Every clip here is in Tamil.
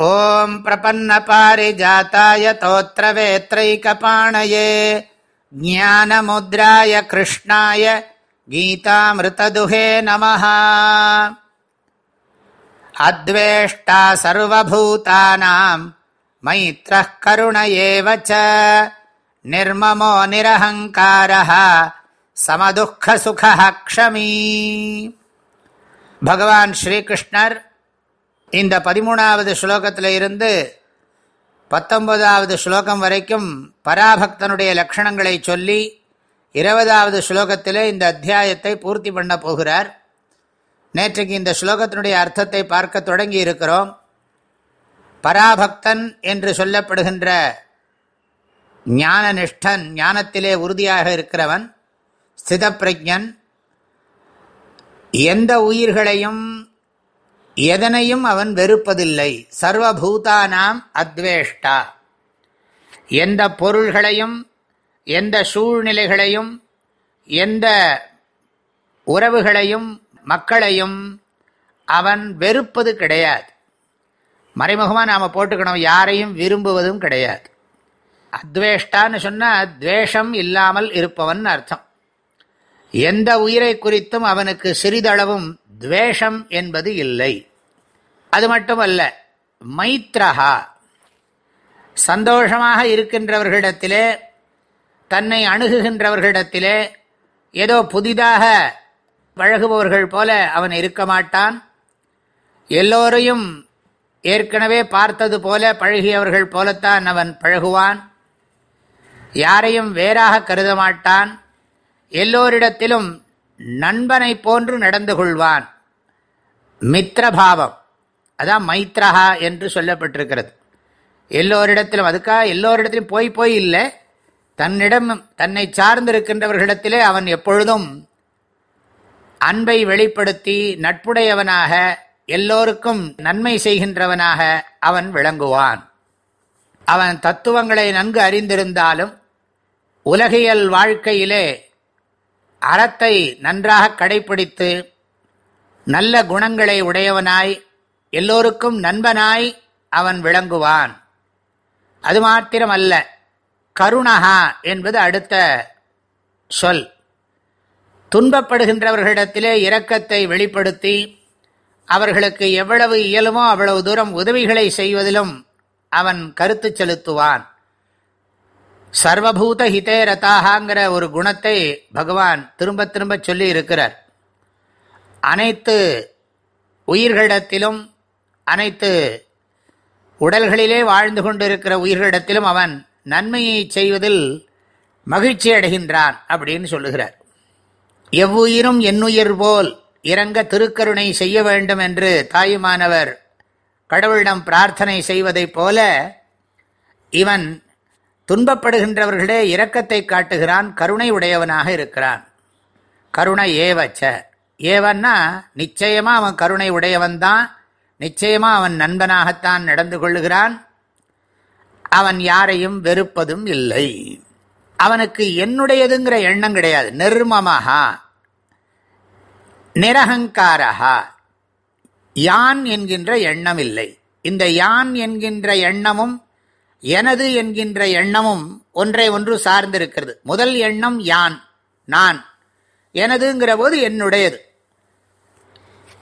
ॐ प्रपन्नपारिजाताय तोत्रवेत्रैकपाणये ज्ञानमुद्राय कृष्णाय गीतामृतदुहे नमः अद्वेष्टा सर्वभूतानां मैत्रः करुण एव च निर्ममो निरहङ्कारः समदुःखसुखः क्षमी भगवान् श्रीकृष्णर् இந்த பதிமூணாவது ஸ்லோகத்தில் இருந்து பத்தொன்பதாவது ஸ்லோகம் வரைக்கும் பராபக்தனுடைய லட்சணங்களை சொல்லி இருபதாவது ஸ்லோகத்திலே இந்த அத்தியாயத்தை பூர்த்தி பண்ண போகிறார். நேற்றைக்கு இந்த ஸ்லோகத்தினுடைய அர்த்தத்தை பார்க்க தொடங்கி இருக்கிறோம். பராபக்தன் என்று சொல்லப்படுகின்ற ஞான நிஷ்டன் ஞானத்திலே உறுதியாக இருக்கிறவன் ஸ்திதப்பிரஜன் எந்த உயிர்களையும் எதனையும் அவன் வெறுப்பதில்லை. சர்வபூதானாம் அத்வேஷ்டா. எந்த பொருள்களையும் எந்த சூழ்நிலைகளையும் எந்த உறவுகளையும் மக்களையும் அவன் வெறுப்பது கிடையாது. மறைமுகமாக நாம் போட்டுக்கணும் யாரையும் விரும்புவதும் கிடையாது. அத்வேஷ்டான்னு சொன்னால் துவேஷம் இல்லாமல் இருப்பவன் அர்த்தம். எந்த உயிரை குறித்தும் அவனுக்கு சிறிதளவும் துவேஷம் என்பது இல்லை. அது மட்டுமல்ல மைத்ரஹா சந்தோஷமாக இருக்கின்றவர்களிடத்திலே தன்னை அணுகுகின்றவர்களிடத்திலே ஏதோ புதிதாக பழகுபவர்கள் போல அவன் இருக்க மாட்டான். எல்லோரையும் ஏற்கனவே பார்த்தது போல பழகியவர்கள் போலத்தான் அவன் பழகுவான். யாரையும் வேறாக கருத மாட்டான். எல்லோரிடத்திலும் நண்பனை போன்று நடந்து கொள்வான். மித்திரபாவம் அதான் மைத்ரஹா என்று சொல்லப்பட்டிருக்கிறது. எல்லோரிடத்திலும் அதுக்காக எல்லோரிடத்திலும் போய் போய் இல்லை. தன்னிடம் தன்னை சார்ந்திருக்கின்றவர்களிடத்திலே அவன் எப்பொழுதும் அன்பை வெளிப்படுத்தி நட்புடையவனாக எல்லோருக்கும் நன்மை செய்கின்றவனாக அவன் விளங்குவான். அவன் தத்துவங்களை நன்கு அறிந்திருந்தாலும் உலகியல் வாழ்க்கையிலே அறத்தை நன்றாக கடைபிடித்து நல்ல குணங்களை உடையவனாய் எல்லோருக்கும் நண்பனாய் அவன் விளங்குவான். அது மாத்திரமல்ல கருணகா என்பது அடுத்த சொல். துன்பப்படுகின்றவர்களிடத்திலே இரக்கத்தை வெளிப்படுத்தி அவர்களுக்கு எவ்வளவு இயலுமோ அவ்வளவு தூரம் உதவிகளை செய்வதிலும் அவன் கருத்து செலுத்துவான். சர்வபூத ஹிதே ரதாகாங்கிற ஒரு குணத்தை பகவான் திரும்ப திரும்ப சொல்லி இருக்கிறார் அனைத்து உயிர்களிடத்திலும் அனைத்து உடல்களிலே வாழ்ந்து கொண்டிருக்கிற உயிர்களிடத்திலும் அவன் நன்மையை செய்வதில் மகிழ்ச்சி அடைகின்றான் அப்படின்னு சொல்லுகிறார். எவ்வுயிரும் என்னுயிர் போல் இறங்க திருக்கருணை செய்ய வேண்டும் என்று தாயுமானவர் கடவுளிடம் பிரார்த்தனை செய்வதைப் போல இவன் துன்பப்படுகின்றவர்களே இரக்கத்தை காட்டுகிறான் கருணை உடையவனாக இருக்கிறான். கருணை ஏவச்ச. ஏவன்னா நிச்சயமாக அவன் கருணை உடையவன் தான் நிச்சயமாக அவன் நண்பனாகத்தான் நடந்து கொள்ளுகிறான். அவன் யாரையும் வெறுப்பதும் இல்லை. அவனுக்கு என்னுடையதுங்கிற எண்ணம் கிடையாது. நிர்மமஹா. நிரகங்காரஹா. யான் என்கின்ற எண்ணம் இல்லை. இந்த யான் என்கின்ற எண்ணமும் எனது என்கின்ற எண்ணமும் ஒன்றை ஒன்று சார்ந்திருக்கிறது. முதல் எண்ணம் யான்? நான். எனதுங்கிற போது என்னுடையது.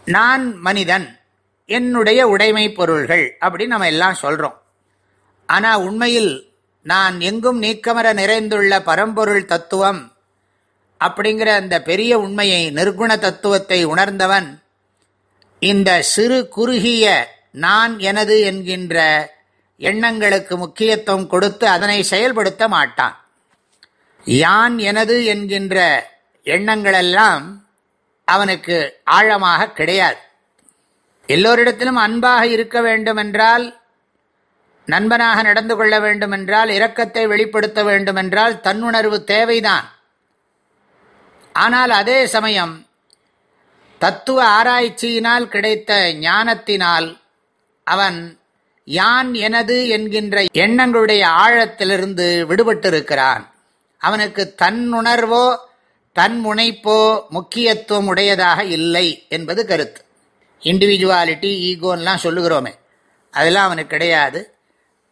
நான் மனிதன். என்னுடைய உடைமை பொருள்கள் அப்படின்னு நம்ம எல்லாம் சொல்கிறோம் ஆனால் உண்மையில் நான் எங்கும் நீக்கமர நிறைந்துள்ள பரம்பொருள் தத்துவம் அப்படிங்கிற அந்த பெரிய உண்மையை நிர்குண தத்துவத்தை உணர்ந்தவன் இந்த சிறு குறுகிய நான் எனது என்கின்ற எண்ணங்களுக்கு முக்கியத்துவம் கொடுத்து அதனை செயல்படுத்த மாட்டான். யான் எனது என்கின்ற எண்ணங்களெல்லாம் அவனுக்கு ஆழமாக கிடையாது. எல்லோரிடத்திலும் அன்பாக இருக்க வேண்டுமென்றால் நண்பனாக நடந்து கொள்ள வேண்டுமென்றால் இரக்கத்தை வெளிப்படுத்த வேண்டுமென்றால் தன்னுணர்வு தேவைதான். ஆனால் அதே சமயம் தத்துவ ஆராய்ச்சியினால் கிடைத்த ஞானத்தினால் அவன் யான் எனது என்கின்ற எண்ணங்களுடைய ஆழத்திலிருந்து விடுபட்டிருக்கிறான். அவனுக்கு தன்னுணர்வோ தன் முனைப்போ முக்கியத்துவம் உடையதாக இல்லை என்பது கருத்து. இண்டிவிஜுவாலிட்டி ஈகோன்லாம் சொல்லுகிறோமே. அதெல்லாம் அவனுக்கு கிடையாது.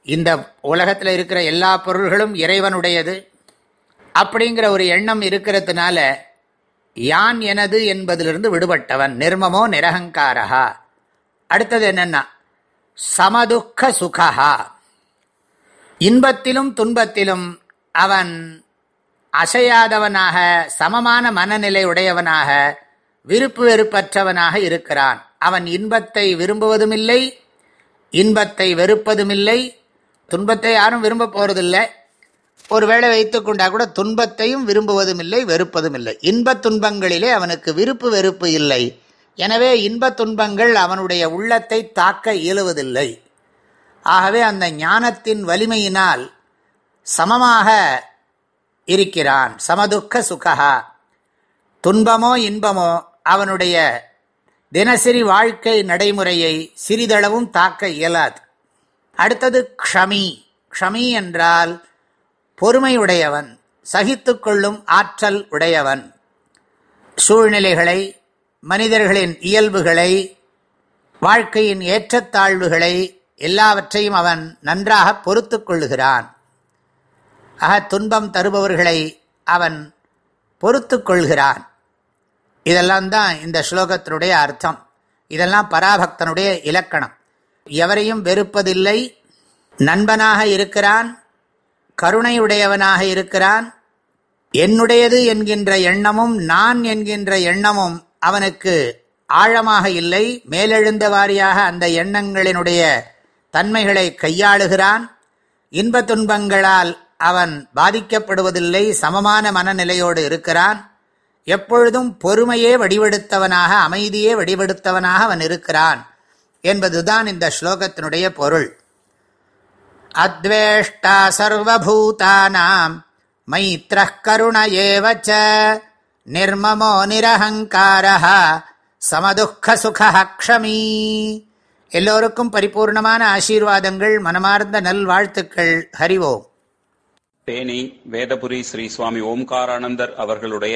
இந்த உலகத்தில் இருக்கிற எல்லா பொருள்களும் இறைவனுடையது. அப்படிங்கிற ஒரு எண்ணம் இருக்கிறதுனால யான் எனது என்பதிலிருந்து விடுபட்டவன் நிர்மமோ நிரகங்காரகா அடுத்தது என்னன்னா சமதுக்க சுகா இன்பத்திலும் துன்பத்திலும் அவன் அசையாதவனாக சமமான மனநிலை உடையவனாக விருப்பு வெறுப்பற்றவனாக இருக்கிறான். அவன் இன்பத்தை விரும்புவதுமில்லை இன்பத்தை வெறுப்பதுமில்லை. துன்பத்தை யாரும் விரும்ப போறதில்லை. ஒருவேளை வைத்துக்கொண்டா கூட துன்பத்தையும் விரும்புவதும் இல்லை வெறுப்பதும் இல்லை இன்பத் துன்பங்களிலே அவனுக்கு விருப்பு வெறுப்பு இல்லை. எனவே இன்பத் துன்பங்கள் அவனுடைய உள்ளத்தை தாக்க இயலுவதில்லை. ஆகவே அந்த ஞானத்தின் வலிமையினால் சமமாக இருக்கிறான். சமதுக்க சுகா துன்பமோ இன்பமோ அவனுடைய தினசரி வாழ்க்கை நடைமுறையை சிறிதளவும் தாக்க இயலாது. அடுத்தது க்ஷமி. க்ஷமி என்றால் பொறுமையுடையவன் சகித்து கொள்ளும் ஆற்றல் உடையவன். சூழ்நிலைகளை மனிதர்களின் இயல்புகளை வாழ்க்கையின் ஏற்றத்தாழ்வுகளை எல்லாவற்றையும் அவன் நன்றாக பொறுத்து கொள்ளுகிறான். ஆக துன்பம் தருபவர்களை அவன் பொறுத்து கொள்கிறான். இதெல்லாம் தான் இந்த ஸ்லோகத்தினுடைய அர்த்தம். இதெல்லாம் பராபக்தனுடைய இலக்கணம். எவரையும் வெறுப்பதில்லை. நண்பனாக இருக்கிறான். கருணையுடையவனாக இருக்கிறான். என்னுடையது என்கின்ற எண்ணமும் நான் என்கின்ற எண்ணமும் அவனுக்கு ஆழமாக இல்லை. மேலெழுந்த வாரியாக அந்த எண்ணங்களினுடைய தன்மைகளை கையாளுகிறான். இன்ப துன்பங்களால் அவன் பாதிக்கப்படுவதில்லை. சமமான மனநிலையோடு இருக்கிறான். எப்பொழுதும் பொறுமையே வடிவெடுத்தவனாக அமைதியே வடிவெடுத்தவனாக அவன் இருக்கிறான் என்பதுதான் இந்த ஸ்லோகத்தினுடைய பொருள். அத்வேஷ்டா சர்வபூதானாம் மைத்ர கருண ஏவச்ச நிர்மமோ நிரஹங்காரா சமதுக்க சுகஹக்ஷமீ எல்லோருக்கும் பரிபூர்ணமான ஆசீர்வாதங்கள் மனமார்ந்த நல்வாழ்த்துக்கள். ஹரிவோம் தேனி வேதபுரி ஸ்ரீ சுவாமி ஓம்காரானந்தர் அவர்களுடைய